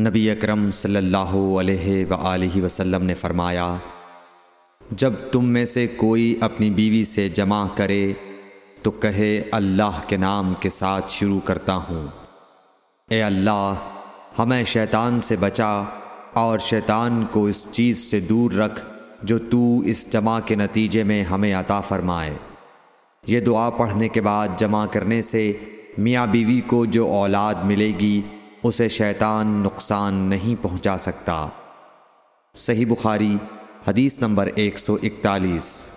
نبی اکرم صلی اللہ علیہ و وسلم نے فرمایا، جب تم میں سے کوئی اپنی بیوی سے جمع کرے، تو کہے اللہ کے نام کے ساتھ شروع کرتا ہوں۔ اے اللہ، ہمیں شیطان سے بچا اور شیطان کو اس چیز سے دور رکھ جو تو اس جمع کے نتیجے میں ہمیں عطا فرمائے۔ یہ دعا پڑھنے کے بعد جمع کرنے سے میاں بیوی کو جو اولاد ملے گی اسے شیطان نقصان نہیں پہنچا سکتا۔ صحیح بخاری حدیث نمبر ایک سو اکتالیس۔